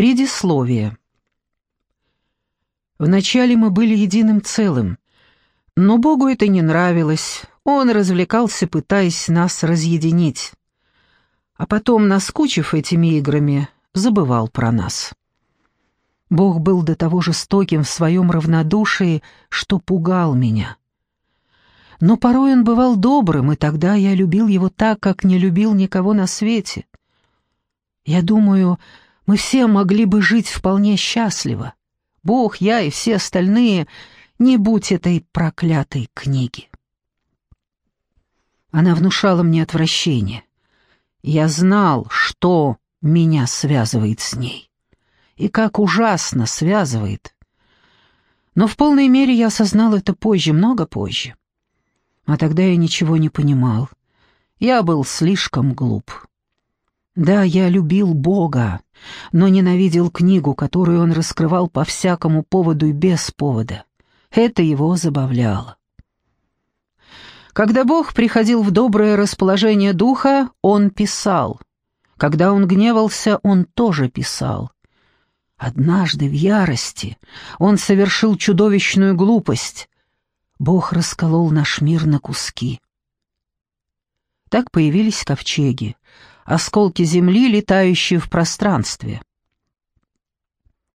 Предисловие. Вначале мы были единым целым, но Богу это не нравилось, он развлекался, пытаясь нас разъединить. А потом, наскучив этими играми, забывал про нас. Бог был до того жестоким в своем равнодушии, что пугал меня. Но порой он бывал добрым, и тогда я любил его так, как не любил никого на свете. Я думаю, мы все могли бы жить вполне счастливо. Бог, я и все остальные, не будь этой проклятой книги. Она внушала мне отвращение. Я знал, что меня связывает с ней. И как ужасно связывает. Но в полной мере я осознал это позже, много позже. А тогда я ничего не понимал. Я был слишком глуп. Да, я любил Бога, но ненавидел книгу, которую он раскрывал по всякому поводу и без повода. Это его забавляло. Когда Бог приходил в доброе расположение духа, он писал. Когда он гневался, он тоже писал. Однажды в ярости он совершил чудовищную глупость. Бог расколол наш мир на куски. Так появились ковчеги, осколки земли, летающие в пространстве.